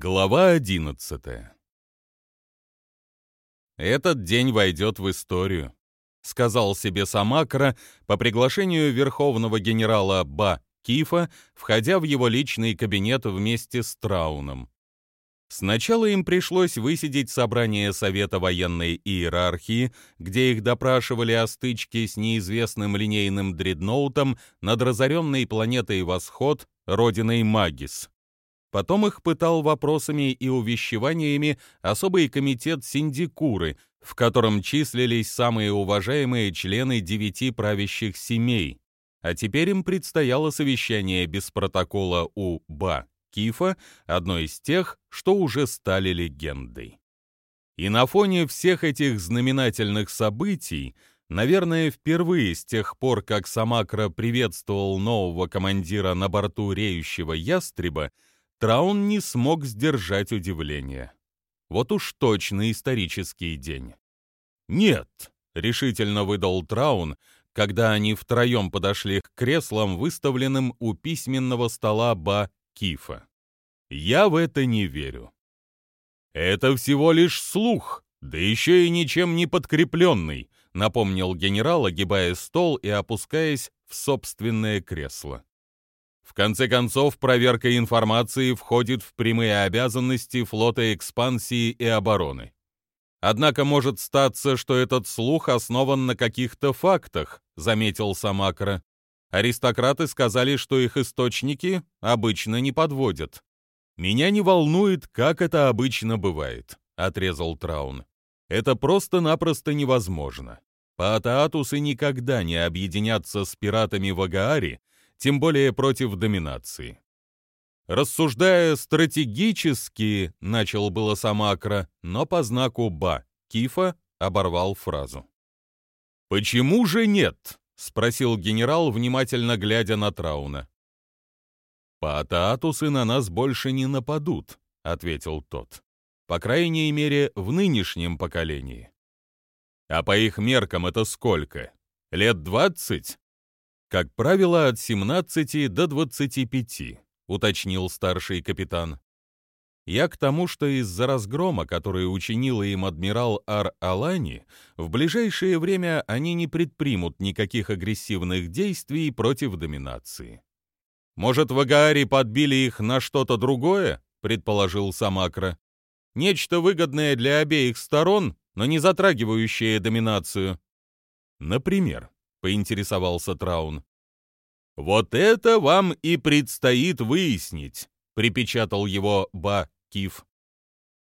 Глава 11 Этот день войдет в историю, сказал себе Самакра по приглашению верховного генерала Ба Кифа, входя в его личный кабинет вместе с Трауном. Сначала им пришлось высидеть собрание Совета военной иерархии, где их допрашивали о стычке с неизвестным линейным дредноутом над разоренной планетой Восход, родиной Магис. Потом их пытал вопросами и увещеваниями особый комитет Синдикуры, в котором числились самые уважаемые члены девяти правящих семей. А теперь им предстояло совещание без протокола у Ба Кифа, одной из тех, что уже стали легендой. И на фоне всех этих знаменательных событий, наверное, впервые с тех пор, как Самакра приветствовал нового командира на борту реющего ястреба, Траун не смог сдержать удивление. Вот уж точно исторический день. «Нет», — решительно выдал Траун, когда они втроем подошли к креслам, выставленным у письменного стола Ба Кифа. Я в это не верю. Это всего лишь слух, да еще и ничем не подкрепленный, напомнил генерал, огибая стол и опускаясь в собственное кресло. В конце концов, проверка информации входит в прямые обязанности флота экспансии и обороны. Однако может статься, что этот слух основан на каких-то фактах, заметил Самакра. Аристократы сказали, что их источники обычно не подводят. «Меня не волнует, как это обычно бывает», — отрезал Траун. «Это просто-напросто невозможно. Паатаатусы никогда не объединятся с пиратами в Агааре, тем более против доминации. Рассуждая стратегически, начал было Самакра, но по знаку «ба» Кифа оборвал фразу. «Почему же нет?» — спросил генерал, внимательно глядя на Трауна. «Паатаатусы на нас больше не нападут», — ответил тот. «По крайней мере, в нынешнем поколении». «А по их меркам это сколько? Лет двадцать?» «Как правило, от 17 до 25», — уточнил старший капитан. Я к тому, что из-за разгрома, который учинила им адмирал Ар-Алани, в ближайшее время они не предпримут никаких агрессивных действий против доминации. «Может, в Агааре подбили их на что-то другое?» — предположил Самакра. «Нечто выгодное для обеих сторон, но не затрагивающее доминацию». «Например», — поинтересовался Траун. «Вот это вам и предстоит выяснить», — припечатал его Ба Киф.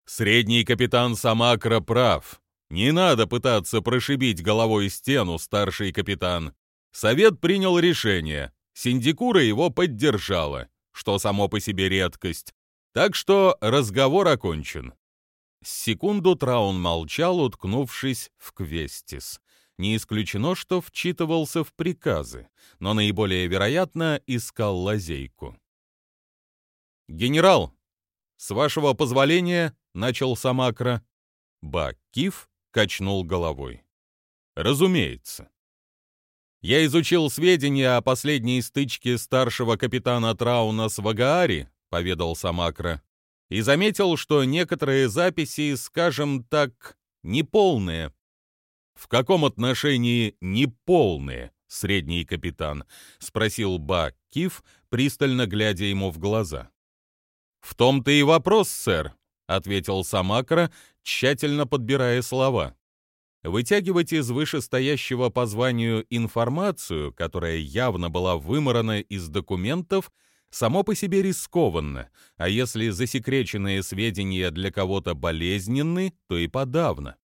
Средний капитан Самакра прав. Не надо пытаться прошибить головой стену, старший капитан. Совет принял решение. Синдикура его поддержала, что само по себе редкость. Так что разговор окончен. Секунду Траун молчал, уткнувшись в Квестис. Не исключено, что вчитывался в приказы, но наиболее вероятно искал лазейку. «Генерал, «С вашего позволения», — начал Самакра. Баккив качнул головой. «Разумеется». «Я изучил сведения о последней стычке старшего капитана Трауна с Вагаари», — поведал Самакра, «и заметил, что некоторые записи, скажем так, неполные». «В каком отношении неполные?» средний капитан?» — спросил Ба Киф, пристально глядя ему в глаза. «В том-то и вопрос, сэр», — ответил Самакра, тщательно подбирая слова. Вытягивать из вышестоящего по званию информацию, которая явно была выморана из документов, само по себе рискованно, а если засекреченные сведения для кого-то болезненны, то и подавно.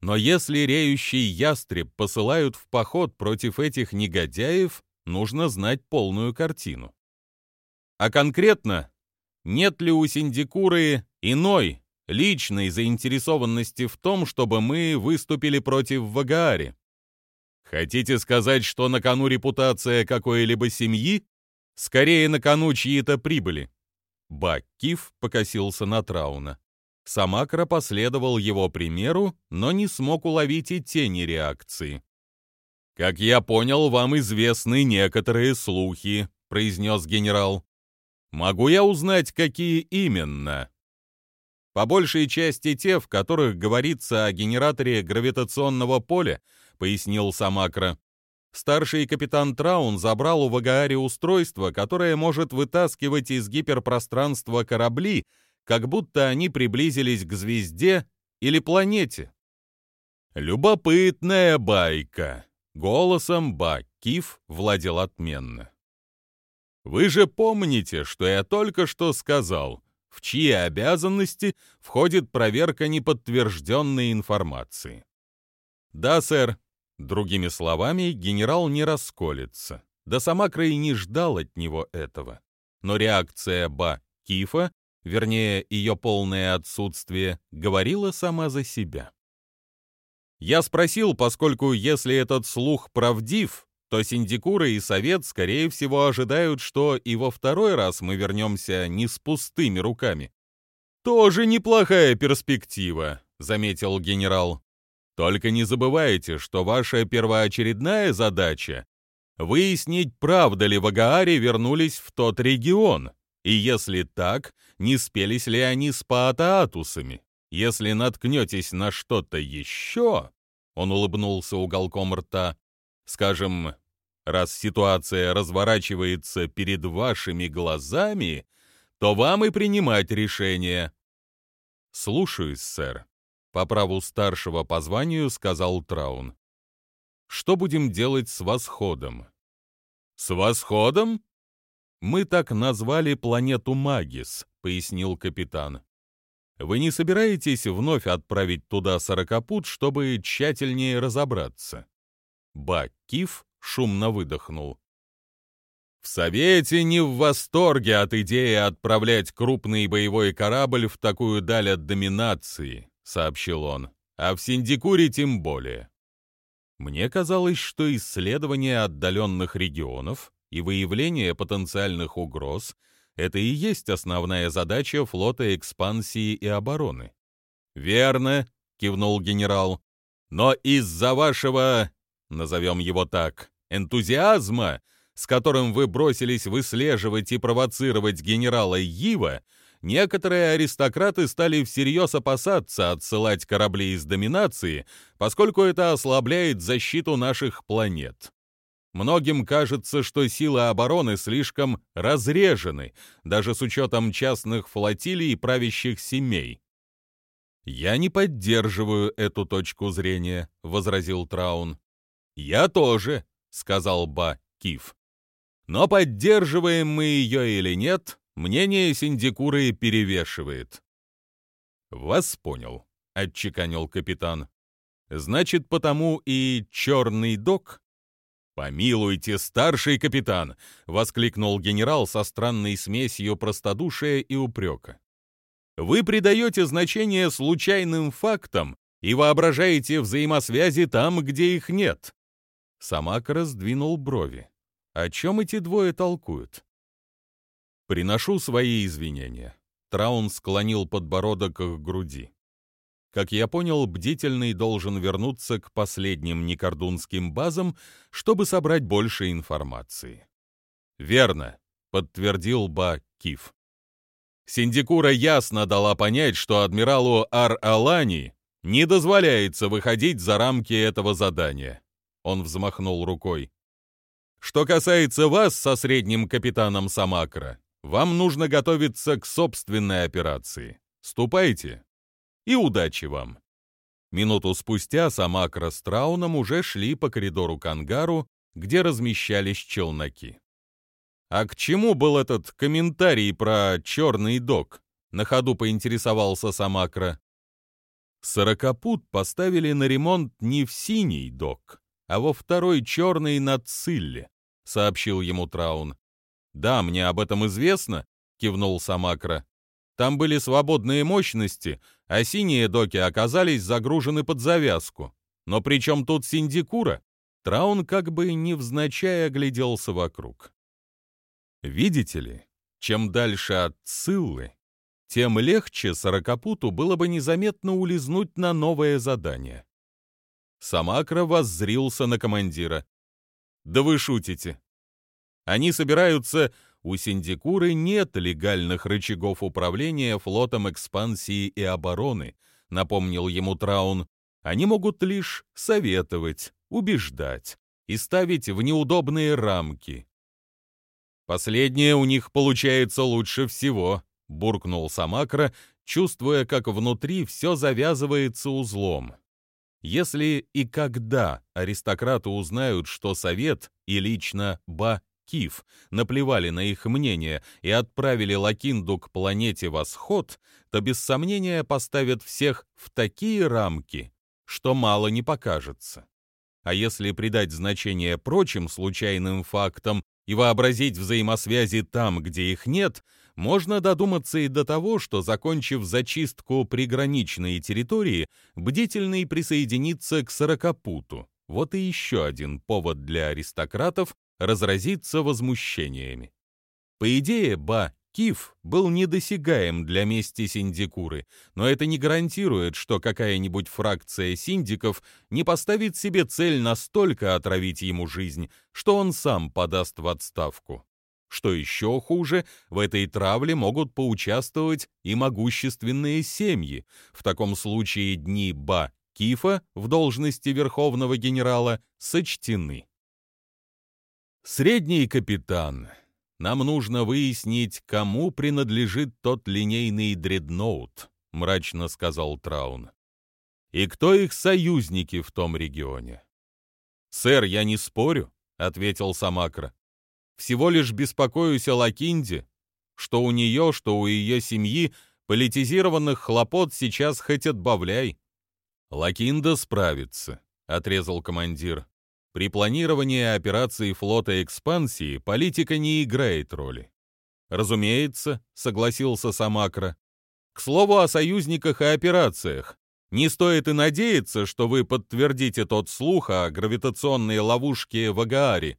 Но если реющий ястреб посылают в поход против этих негодяев, нужно знать полную картину. А конкретно нет ли у Синдикуры иной, личной заинтересованности в том, чтобы мы выступили против Вагаари? Хотите сказать, что на кону репутация какой-либо семьи? Скорее, на кону чьи-то прибыли. Баккив покосился на Трауна. Самакра последовал его примеру, но не смог уловить и тени реакции. «Как я понял, вам известны некоторые слухи», — произнес генерал. Могу я узнать, какие именно? По большей части те, в которых говорится о генераторе гравитационного поля, пояснил Самакра. Старший капитан Траун забрал у Вагаари устройство, которое может вытаскивать из гиперпространства корабли, как будто они приблизились к звезде или планете. Любопытная байка. Голосом Бакиф владел отменно. Вы же помните, что я только что сказал, в чьи обязанности входит проверка неподтвержденной информации. Да, сэр. Другими словами, генерал не расколется. Да сама Крей не ждал от него этого. Но реакция Ба Кифа, вернее, ее полное отсутствие, говорила сама за себя. Я спросил, поскольку если этот слух правдив, то Синдикура и Совет, скорее всего, ожидают, что и во второй раз мы вернемся не с пустыми руками. «Тоже неплохая перспектива», — заметил генерал. «Только не забывайте, что ваша первоочередная задача — выяснить, правда ли в Агааре вернулись в тот регион, и если так, не спелись ли они с паатаатусами. Если наткнетесь на что-то еще...» Он улыбнулся уголком рта. «Скажем, Раз ситуация разворачивается перед вашими глазами, то вам и принимать решение. Слушаюсь, сэр. По праву старшего по званию сказал Траун. Что будем делать с восходом? С восходом? Мы так назвали планету Магис, пояснил капитан. Вы не собираетесь вновь отправить туда сорокопут, чтобы тщательнее разобраться? Баккиф шумно выдохнул. В Совете не в восторге от идеи отправлять крупный боевой корабль в такую даль от доминации, сообщил он, а в Синдикуре тем более. Мне казалось, что исследование отдаленных регионов и выявление потенциальных угроз — это и есть основная задача флота экспансии и обороны. «Верно», — кивнул генерал, — «но из-за вашего назовем его так, энтузиазма, с которым вы бросились выслеживать и провоцировать генерала Ива, некоторые аристократы стали всерьез опасаться отсылать корабли из доминации, поскольку это ослабляет защиту наших планет. Многим кажется, что силы обороны слишком разрежены, даже с учетом частных флотилий и правящих семей. «Я не поддерживаю эту точку зрения», — возразил Траун. «Я тоже», — сказал Ба Киф. «Но поддерживаем мы ее или нет, мнение Синдикуры перевешивает». «Вас понял», — отчеканил капитан. «Значит, потому и черный док?» «Помилуйте, старший капитан!» — воскликнул генерал со странной смесью простодушия и упрека. «Вы придаете значение случайным фактам и воображаете взаимосвязи там, где их нет. Самак раздвинул брови. О чем эти двое толкуют? Приношу свои извинения. Траун склонил подбородок к груди. Как я понял, бдительный должен вернуться к последним некордунским базам, чтобы собрать больше информации. «Верно», — подтвердил Ба Киф. Синдикура ясно дала понять, что адмиралу Ар-Алани не дозволяется выходить за рамки этого задания. Он взмахнул рукой. Что касается вас со средним капитаном Самакра, вам нужно готовиться к собственной операции. Ступайте. И удачи вам. Минуту спустя Самакра с Трауном уже шли по коридору к ангару, где размещались челноки. А к чему был этот комментарий про черный док? На ходу поинтересовался Самакра. Сорокопут поставили на ремонт не в синий док, а во второй черный на Цилле», — сообщил ему Траун. «Да, мне об этом известно», — кивнул Самакра. «Там были свободные мощности, а синие доки оказались загружены под завязку. Но при чем тут Синдикура?» Траун как бы невзначай огляделся вокруг. «Видите ли, чем дальше от Циллы, тем легче Сорокопуту было бы незаметно улизнуть на новое задание. Самакра воззрился на командира. «Да вы шутите. Они собираются у Синдикуры нет легальных рычагов управления флотом экспансии и обороны, напомнил ему Траун. Они могут лишь советовать, убеждать и ставить в неудобные рамки. Последнее у них получается лучше всего, буркнул Самакра, чувствуя, как внутри все завязывается узлом. Если и когда аристократы узнают, что Совет и лично Ба Киф наплевали на их мнение и отправили Лакинду к планете Восход, то без сомнения поставят всех в такие рамки, что мало не покажется. А если придать значение прочим случайным фактам и вообразить взаимосвязи там, где их нет, можно додуматься и до того, что, закончив зачистку приграничной территории, бдительный присоединится к сорокопуту. Вот и еще один повод для аристократов разразиться возмущениями. По идее, Ба Киф был недосягаем для мести синдикуры, но это не гарантирует, что какая-нибудь фракция синдиков не поставит себе цель настолько отравить ему жизнь, что он сам подаст в отставку. Что еще хуже, в этой травле могут поучаствовать и могущественные семьи. В таком случае дни Ба Кифа в должности верховного генерала сочтены. Средний капитан. Нам нужно выяснить, кому принадлежит тот линейный дредноут, мрачно сказал Траун. И кто их союзники в том регионе? Сэр, я не спорю, ответил Самакра. Всего лишь беспокоюсь о Лакинде, что у нее, что у ее семьи политизированных хлопот сейчас хоть отбавляй. Лакинда справится, отрезал командир. При планировании операции флота экспансии политика не играет роли. Разумеется, согласился Самакра. К слову о союзниках и операциях. Не стоит и надеяться, что вы подтвердите тот слух о гравитационной ловушке в Агааре.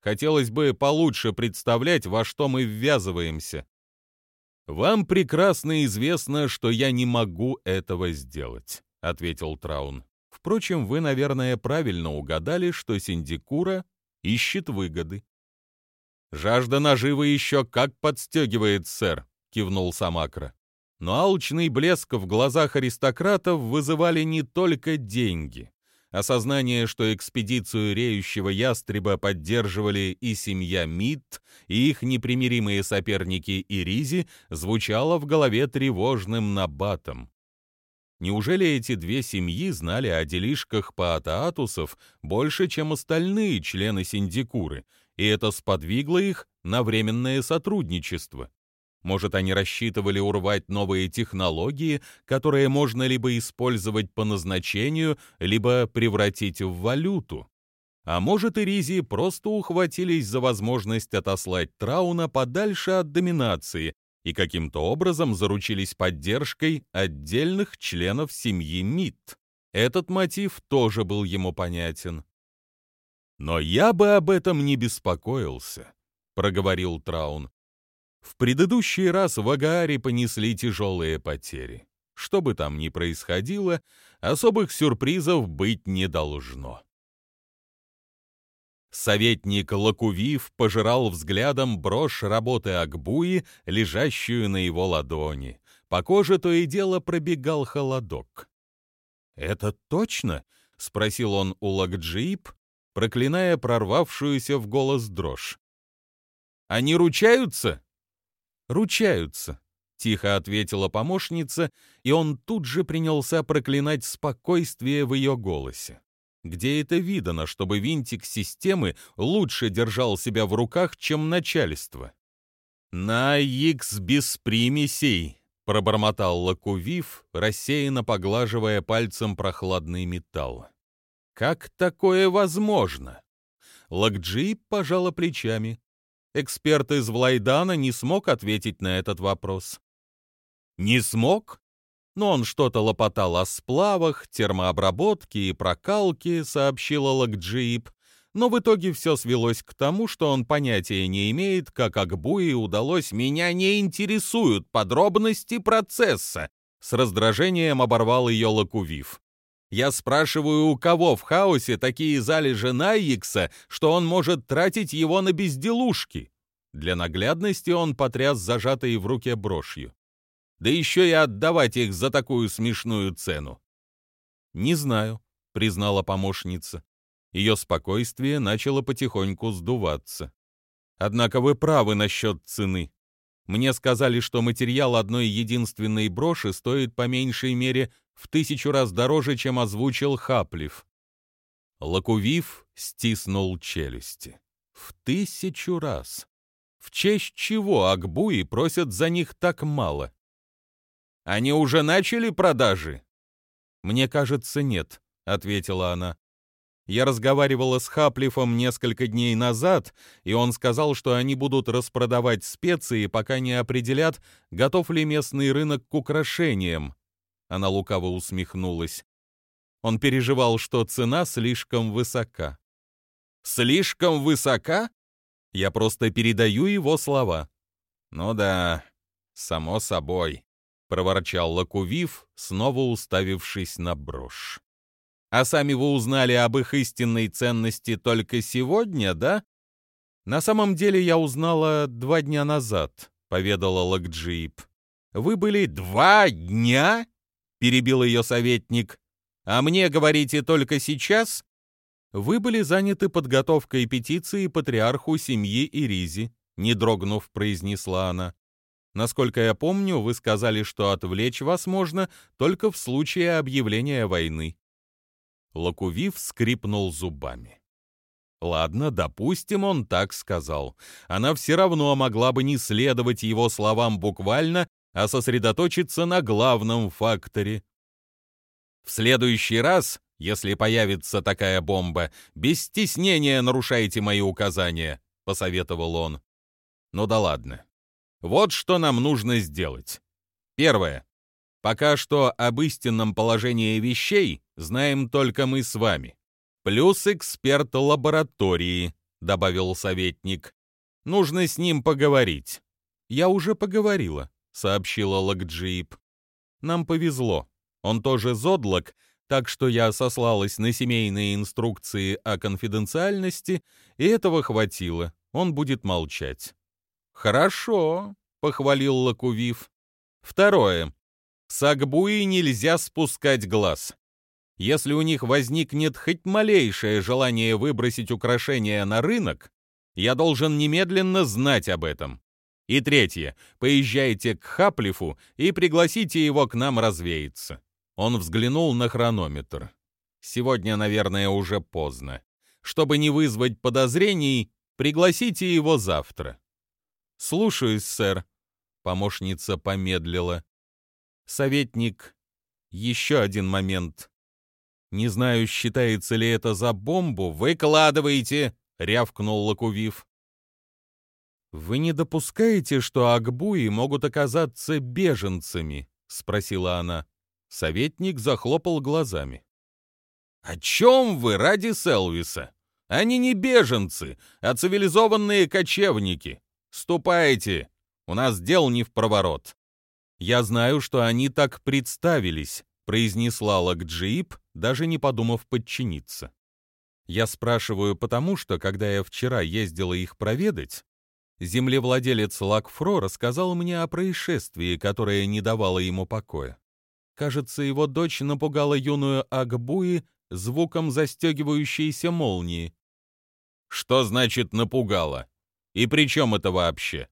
Хотелось бы получше представлять, во что мы ввязываемся. Вам прекрасно известно, что я не могу этого сделать, ответил Траун. Впрочем, вы, наверное, правильно угадали, что Синдикура ищет выгоды. «Жажда наживы еще как подстегивает, сэр», — кивнул Самакра. Но алчный блеск в глазах аристократов вызывали не только деньги. Осознание, что экспедицию реющего ястреба поддерживали и семья Мид, и их непримиримые соперники Иризи, звучало в голове тревожным набатом. Неужели эти две семьи знали о делишках паатаатусов больше, чем остальные члены синдикуры, и это сподвигло их на временное сотрудничество? Может, они рассчитывали урвать новые технологии, которые можно либо использовать по назначению, либо превратить в валюту? А может, и Ризи просто ухватились за возможность отослать Трауна подальше от доминации, и каким-то образом заручились поддержкой отдельных членов семьи Мит. Этот мотив тоже был ему понятен. «Но я бы об этом не беспокоился», — проговорил Траун. «В предыдущий раз в Агааре понесли тяжелые потери. Что бы там ни происходило, особых сюрпризов быть не должно». Советник Лакувив пожирал взглядом брошь работы Акбуи, лежащую на его ладони. По коже то и дело пробегал холодок. «Это точно?» — спросил он у Лакджип, проклиная прорвавшуюся в голос дрожь. «Они ручаются?» «Ручаются», — тихо ответила помощница, и он тут же принялся проклинать спокойствие в ее голосе. Где это видано, чтобы винтик системы лучше держал себя в руках, чем начальство? «На Икс без примесей», — пробормотал Лакувив, рассеянно поглаживая пальцем прохладный металл. «Как такое возможно?» Лакджи пожала плечами. Эксперт из Влайдана не смог ответить на этот вопрос. «Не смог?» Но он что-то лопотал о сплавах, термообработке и прокалке, сообщила Лакджип, но в итоге все свелось к тому, что он понятия не имеет, как Акбуи удалось «меня не интересуют подробности процесса», с раздражением оборвал ее Лакувив. «Я спрашиваю, у кого в хаосе такие залежи Найекса, что он может тратить его на безделушки?» Для наглядности он потряс зажатой в руке брошью. Да еще и отдавать их за такую смешную цену. «Не знаю», — признала помощница. Ее спокойствие начало потихоньку сдуваться. «Однако вы правы насчет цены. Мне сказали, что материал одной единственной броши стоит по меньшей мере в тысячу раз дороже, чем озвучил Хаплив. Лакувив стиснул челюсти. В тысячу раз. В честь чего Акбуи просят за них так мало? Они уже начали продажи? Мне кажется, нет, ответила она. Я разговаривала с Хаплифом несколько дней назад, и он сказал, что они будут распродавать специи, пока не определят, готов ли местный рынок к украшениям. Она лукаво усмехнулась. Он переживал, что цена слишком высока. «Слишком высока?» Я просто передаю его слова. «Ну да, само собой», — проворчал Лакувив, снова уставившись на брошь. «А сами вы узнали об их истинной ценности только сегодня, да?» «На самом деле я узнала два дня назад», — поведала Лакджип. «Вы были два дня?» — перебил ее советник. «А мне говорите только сейчас?» «Вы были заняты подготовкой петиции патриарху семьи Иризи», — не дрогнув, произнесла она. «Насколько я помню, вы сказали, что отвлечь вас можно только в случае объявления войны». Лакувив скрипнул зубами. Ладно, допустим, он так сказал. Она все равно могла бы не следовать его словам буквально, а сосредоточиться на главном факторе. В следующий раз, если появится такая бомба, без стеснения нарушайте мои указания, посоветовал он. Ну да ладно. Вот что нам нужно сделать. Первое. Пока что об истинном положении вещей знаем только мы с вами. Плюс эксперт лаборатории, добавил советник. Нужно с ним поговорить. Я уже поговорила сообщила Лакджип. Нам повезло. Он тоже зодлок, так что я сослалась на семейные инструкции о конфиденциальности, и этого хватило. Он будет молчать. Хорошо, похвалил Лакувив. Второе. С Акбуи нельзя спускать глаз. Если у них возникнет хоть малейшее желание выбросить украшения на рынок, я должен немедленно знать об этом. И третье. Поезжайте к Хаплифу и пригласите его к нам развеяться. Он взглянул на хронометр. Сегодня, наверное, уже поздно. Чтобы не вызвать подозрений, пригласите его завтра. Слушаюсь, сэр. Помощница помедлила. Советник, еще один момент. Не знаю, считается ли это за бомбу. Выкладывайте, рявкнул Лакувив. «Вы не допускаете, что Акбуи могут оказаться беженцами?» — спросила она. Советник захлопал глазами. «О чем вы ради Селвиса? Они не беженцы, а цивилизованные кочевники. Ступайте, у нас дел не в проворот». «Я знаю, что они так представились», — произнесла Лакджип, даже не подумав подчиниться. Я спрашиваю потому, что, когда я вчера ездила их проведать, Землевладелец Лакфро рассказал мне о происшествии, которое не давало ему покоя. Кажется, его дочь напугала юную Агбуи звуком застегивающейся молнии. Что значит напугала? И при чем это вообще?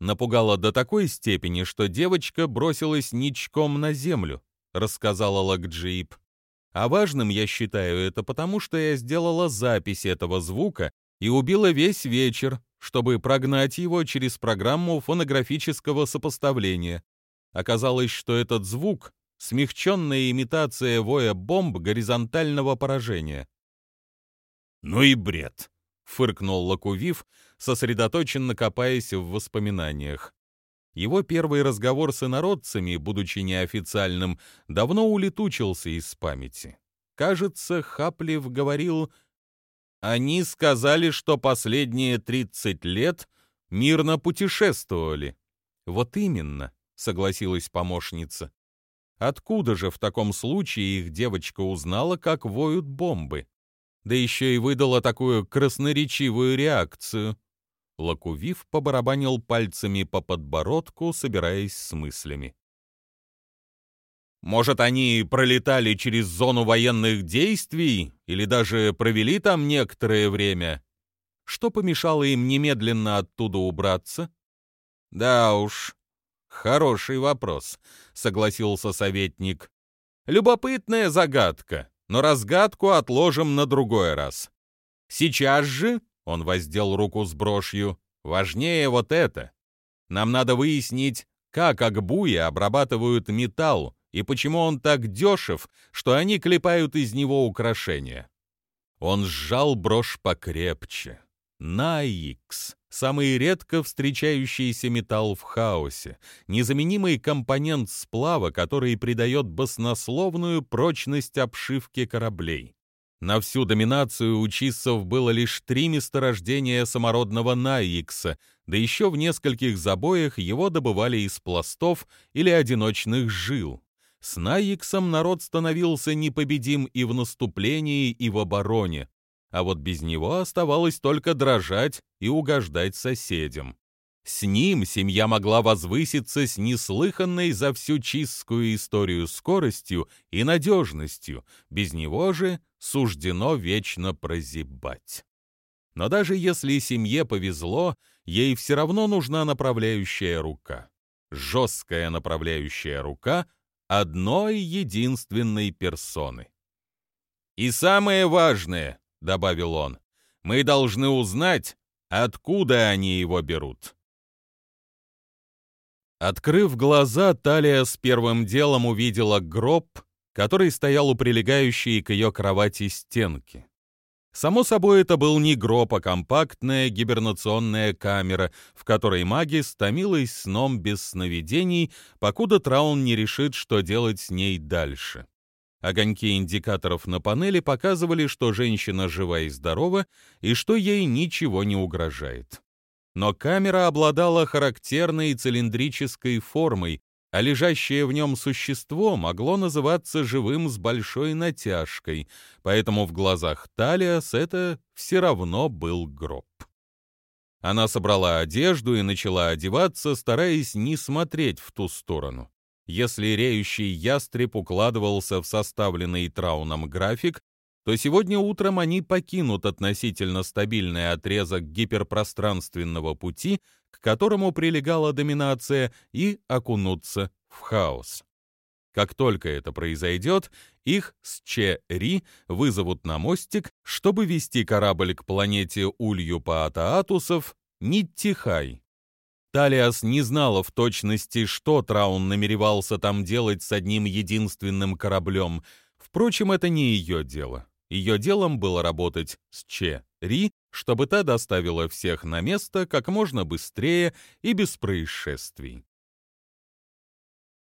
Напугала до такой степени, что девочка бросилась ничком на землю, рассказала Лакджип. А важным я считаю это потому, что я сделала запись этого звука и убила весь вечер, чтобы прогнать его через программу фонографического сопоставления. Оказалось, что этот звук — смягченная имитация воя бомб горизонтального поражения. «Ну и бред!» — фыркнул Лакувив, сосредоточенно копаясь в воспоминаниях. Его первый разговор с инородцами, будучи неофициальным, давно улетучился из памяти. Кажется, Хаплев говорил они сказали, что последние 30 лет мирно путешествовали. Вот именно, согласилась помощница. Откуда же в таком случае их девочка узнала, как воют бомбы? Да еще и выдала такую красноречивую реакцию. Лакувив побарабанил пальцами по подбородку, собираясь с мыслями. Может, они пролетали через зону военных действий или даже провели там некоторое время? Что помешало им немедленно оттуда убраться? Да уж, хороший вопрос, согласился советник. Любопытная загадка, но разгадку отложим на другой раз. Сейчас же он воздел руку с брошью. «Важнее вот это. Нам надо выяснить, как Акбуи обрабатывают металл и почему он так дешев, что они клепают из него украшения». Он сжал брошь покрепче. Наикс — самый редко встречающийся металл в хаосе, незаменимый компонент сплава, который придает баснословную прочность обшивке кораблей. На всю доминацию у чиссов было лишь три месторождения самородного Наикса, да еще в нескольких забоях его добывали из пластов или одиночных жил. С Наиксом народ становился непобедим и в наступлении, и в обороне, а вот без него оставалось только дрожать и угождать соседям. С ним семья могла возвыситься с неслыханной за всю чистскую историю скоростью и надежностью, без него же суждено вечно прозябать. Но даже если семье повезло, ей все равно нужна направляющая рука. Жесткая направляющая рука одной единственной персоны. «И самое важное», — добавил он, — «мы должны узнать, откуда они его берут». Открыв глаза, Талия с первым делом увидела гроб, который стоял у прилегающей к ее кровати стенки. Само собой, это был не гроб, а компактная гибернационная камера, в которой маги стомилась сном без сновидений, покуда Траун не решит, что делать с ней дальше. Огоньки индикаторов на панели показывали, что женщина жива и здорова, и что ей ничего не угрожает но камера обладала характерной цилиндрической формой, а лежащее в нем существо могло называться живым с большой натяжкой, поэтому в глазах Талиас это все равно был гроб. Она собрала одежду и начала одеваться, стараясь не смотреть в ту сторону. Если реющий ястреб укладывался в составленный Трауном график, то сегодня утром они покинут относительно стабильный отрезок гиперпространственного пути, к которому прилегала доминация, и окунутся в хаос. Как только это произойдет, их с Че-Ри вызовут на мостик, чтобы вести корабль к планете Улью Паатаатусов Ниттихай. Талиас не знала в точности, что Траун намеревался там делать с одним единственным кораблем. Впрочем, это не ее дело. Ее делом было работать с Че Ри, чтобы та доставила всех на место как можно быстрее и без происшествий.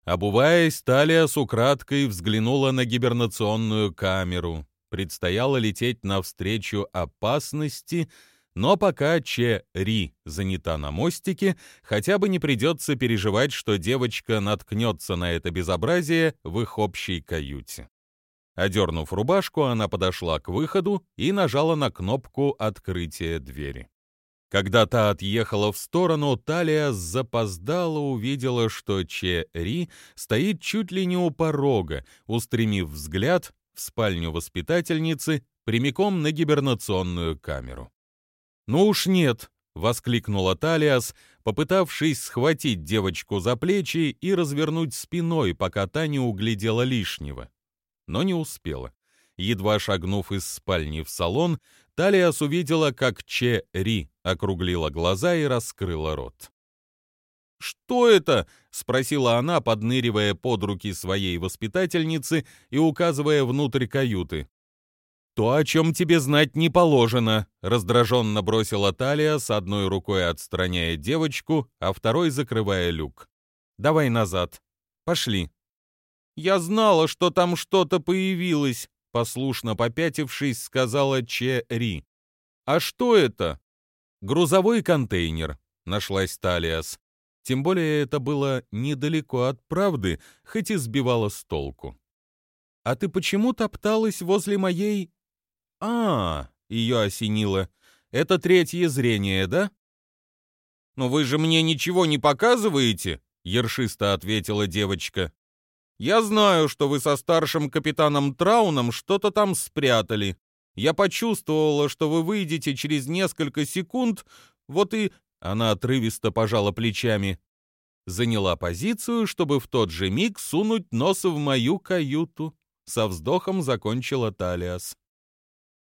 Обуваясь, Талия с украдкой взглянула на гибернационную камеру. Предстояло лететь навстречу опасности, но пока Че Ри занята на мостике, хотя бы не придется переживать, что девочка наткнется на это безобразие в их общей каюте. Одернув рубашку, она подошла к выходу и нажала на кнопку открытия двери. Когда та отъехала в сторону, Талия запоздала увидела, что Че Ри стоит чуть ли не у порога, устремив взгляд в спальню воспитательницы прямиком на гибернационную камеру. «Ну уж нет!» — воскликнула Талиас, попытавшись схватить девочку за плечи и развернуть спиной, пока та не углядела лишнего но не успела. Едва шагнув из спальни в салон, Талиас увидела, как Че Ри округлила глаза и раскрыла рот. «Что это?» — спросила она, подныривая под руки своей воспитательницы и указывая внутрь каюты. «То, о чем тебе знать не положено», — раздраженно бросила Талия, с одной рукой отстраняя девочку, а второй закрывая люк. «Давай назад. Пошли». «Я знала, что там что-то появилось», — послушно попятившись, сказала Че Ри. «А что это?» «Грузовой контейнер», — нашлась Талиас. Тем более это было недалеко от правды, хоть и сбивало с толку. «А ты почему топталась возле моей...» «А, — ее осенило, — это третье зрение, да?» «Но вы же мне ничего не показываете?» — ершисто ответила девочка. «Я знаю, что вы со старшим капитаном Трауном что-то там спрятали. Я почувствовала, что вы выйдете через несколько секунд, вот и...» Она отрывисто пожала плечами. Заняла позицию, чтобы в тот же миг сунуть нос в мою каюту. Со вздохом закончила Талиас.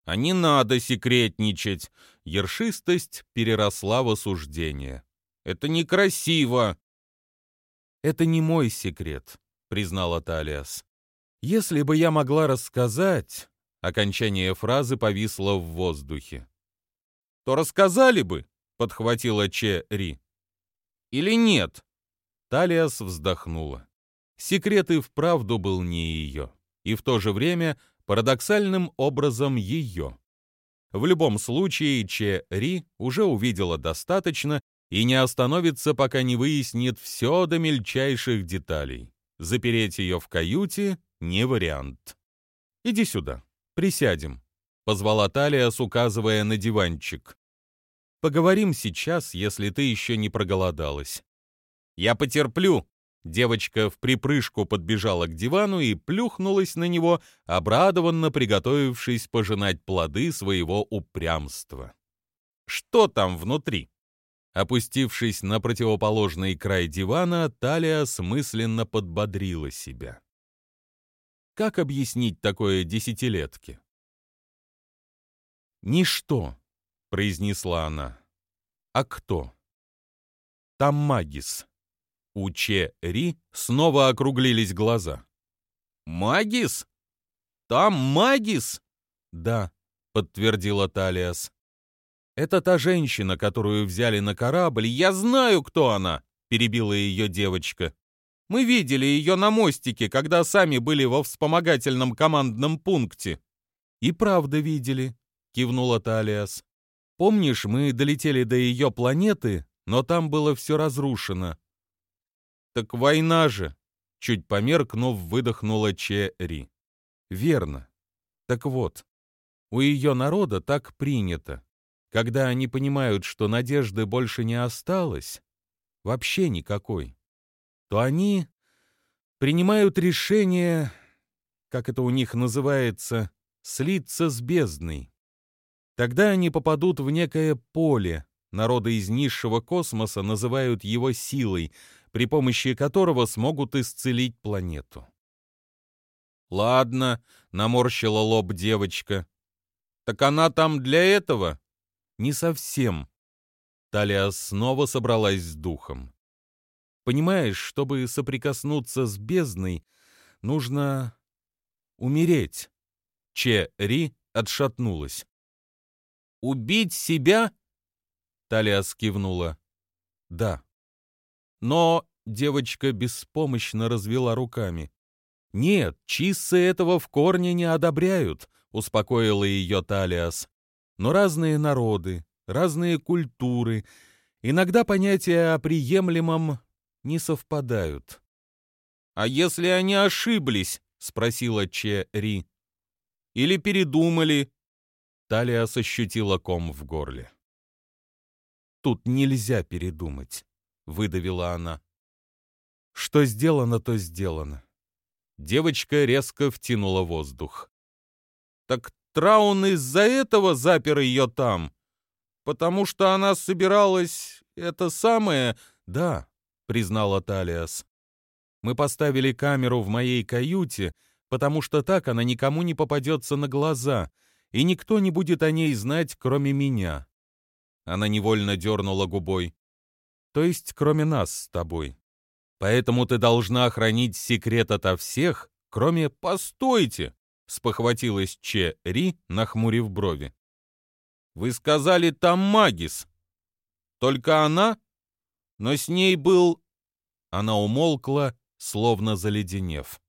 А не надо секретничать. Ершистость переросла в осуждение. Это некрасиво. Это не мой секрет, признала Талиас. Если бы я могла рассказать, окончание фразы повисло в воздухе. То рассказали бы, подхватила Че Ри. Или нет? Талиас вздохнула. Секрет и вправду был не ее, и в то же время парадоксальным образом ее. В любом случае, Че Ри уже увидела достаточно и не остановится, пока не выяснит все до мельчайших деталей. Запереть ее в каюте — не вариант. «Иди сюда, присядем», — позвала Талиас, указывая на диванчик. «Поговорим сейчас, если ты еще не проголодалась». «Я потерплю», Девочка в припрыжку подбежала к дивану и плюхнулась на него, обрадованно приготовившись пожинать плоды своего упрямства. «Что там внутри?» Опустившись на противоположный край дивана, Талия смысленно подбодрила себя. Как объяснить такое десятилетке? «Ничто», — произнесла она. «А кто?» «Там магис». У Че Ри снова округлились глаза. «Магис? Там Магис?» «Да», — подтвердила Талиас. «Это та женщина, которую взяли на корабль. Я знаю, кто она!» — перебила ее девочка. «Мы видели ее на мостике, когда сами были во вспомогательном командном пункте». «И правда видели», — кивнула Талиас. «Помнишь, мы долетели до ее планеты, но там было все разрушено. «Так война же!» — чуть померкнув, выдохнула Че-Ри. «Верно. Так вот, у ее народа так принято. Когда они понимают, что надежды больше не осталось, вообще никакой, то они принимают решение, как это у них называется, слиться с бездной. Тогда они попадут в некое поле, народы из низшего космоса называют его силой, при помощи которого смогут исцелить планету. «Ладно», — наморщила лоб девочка. «Так она там для этого?» «Не совсем». Талия снова собралась с духом. «Понимаешь, чтобы соприкоснуться с бездной, нужно умереть». Че Ри отшатнулась. «Убить себя?» Талия скивнула. «Да». Но девочка беспомощно развела руками. «Нет, чиссы этого в корне не одобряют», — успокоила ее Талиас. «Но разные народы, разные культуры, иногда понятия о приемлемом не совпадают». «А если они ошиблись?» — спросила Че Ри. «Или передумали?» Талиас ощутила ком в горле. «Тут нельзя передумать. — выдавила она. «Что сделано, то сделано». Девочка резко втянула воздух. «Так Траун из-за этого запер ее там? Потому что она собиралась это самое...» «Да», — признала Талиас. «Мы поставили камеру в моей каюте, потому что так она никому не попадется на глаза, и никто не будет о ней знать, кроме меня». Она невольно дернула губой то есть кроме нас с тобой. Поэтому ты должна хранить секрет ото всех, кроме «постойте», — спохватилась Че Ри, нахмурив брови. «Вы сказали, там Магис. Только она? Но с ней был...» Она умолкла, словно заледенев.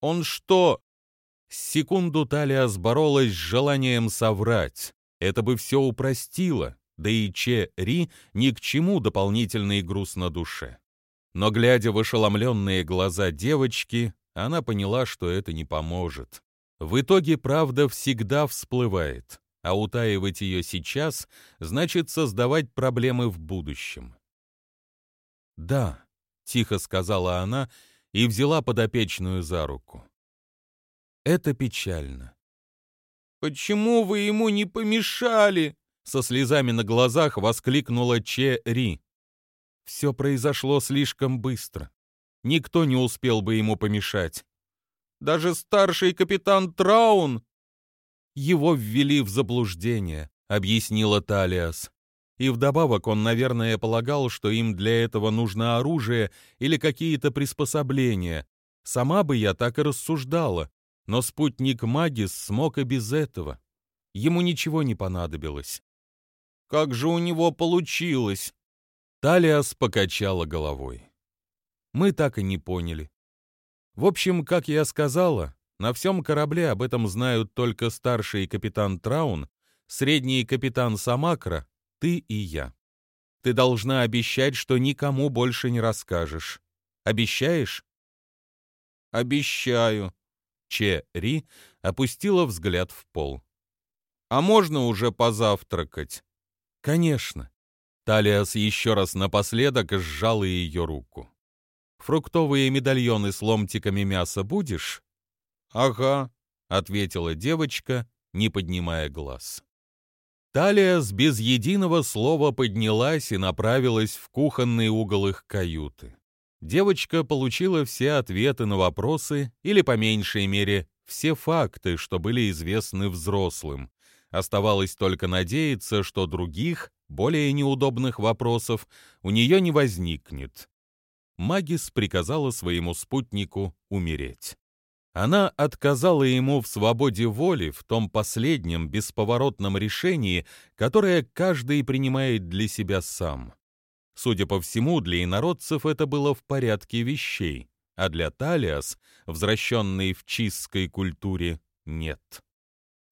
«Он что?» Секунду Талия сборолась с желанием соврать. Это бы все упростило да и Че Ри ни к чему дополнительный груз на душе. Но, глядя в ошеломленные глаза девочки, она поняла, что это не поможет. В итоге правда всегда всплывает, а утаивать ее сейчас значит создавать проблемы в будущем. «Да», — тихо сказала она и взяла подопечную за руку. «Это печально». «Почему вы ему не помешали?» Со слезами на глазах воскликнула Че Ри. Все произошло слишком быстро. Никто не успел бы ему помешать. Даже старший капитан Траун его ввели в заблуждение, объяснила Талиас. И вдобавок он, наверное, полагал, что им для этого нужно оружие или какие-то приспособления. Сама бы я так и рассуждала, но спутник Магис смог и без этого. Ему ничего не понадобилось. Как же у него получилось? Талиас покачала головой. Мы так и не поняли. В общем, как я сказала, на всем корабле об этом знают только старший капитан Траун, средний капитан Самакра, ты и я. Ты должна обещать, что никому больше не расскажешь. Обещаешь? Обещаю. Че Ри опустила взгляд в пол. А можно уже позавтракать? Конечно. Талиас еще раз напоследок сжала ее руку. Фруктовые медальоны с ломтиками мяса будешь? «Ага», — ответила девочка, не поднимая глаз. Талия с без единого слова поднялась и направилась в кухонный угол их каюты. Девочка получила все ответы на вопросы, или, по меньшей мере, все факты, что были известны взрослым. Оставалось только надеяться, что других, более неудобных вопросов у нее не возникнет. Магис приказала своему спутнику умереть. Она отказала ему в свободе воли в том последнем бесповоротном решении, которое каждый принимает для себя сам. Судя по всему, для инородцев это было в порядке вещей, а для Талиас, возвращенной в чистской культуре, нет.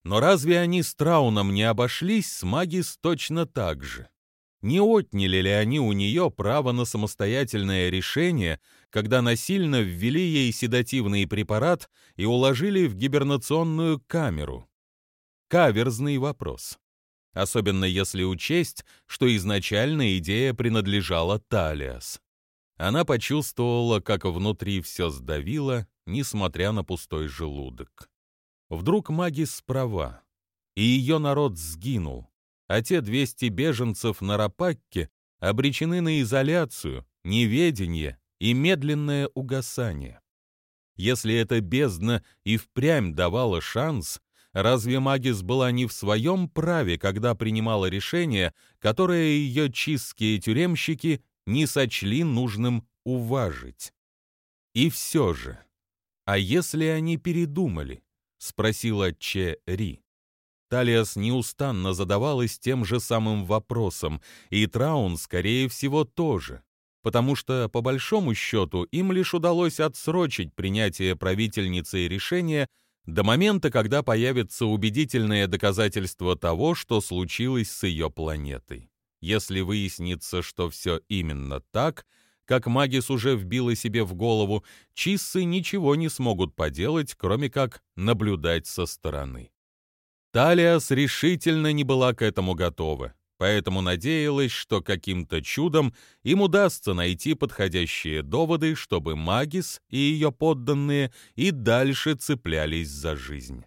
Но разве они с Трауном не обошлись с Магис точно так же? Не отняли ли они у нее право на самостоятельное решение, когда насильно ввели ей седативный препарат и уложили в гибернационную камеру? Каверзный вопрос. Особенно если учесть, что изначально идея принадлежала Талиас. Она почувствовала, как внутри все сдавило, несмотря на пустой желудок. Вдруг Магис права, и ее народ сгинул а те 200 беженцев на Рапакке обречены на изоляцию, неведение и медленное угасание. Если эта бездна и впрямь давала шанс, разве Магис была не в своем праве, когда принимала решение, которое ее чистские тюремщики не сочли нужным уважить? И все же, а если они передумали? — спросила Че Ри. Талиас неустанно задавалась тем же самым вопросом, и Траун, скорее всего, тоже, потому что, по большому счету, им лишь удалось отсрочить принятие правительницей решения до момента, когда появится убедительное доказательство того, что случилось с ее планетой. Если выяснится, что все именно так, как Магис уже вбила себе в голову, чиссы ничего не смогут поделать, кроме как наблюдать со стороны. Талиас решительно не была к этому готова, поэтому надеялась, что каким-то чудом им удастся найти подходящие доводы, чтобы Магис и ее подданные и дальше цеплялись за жизнь.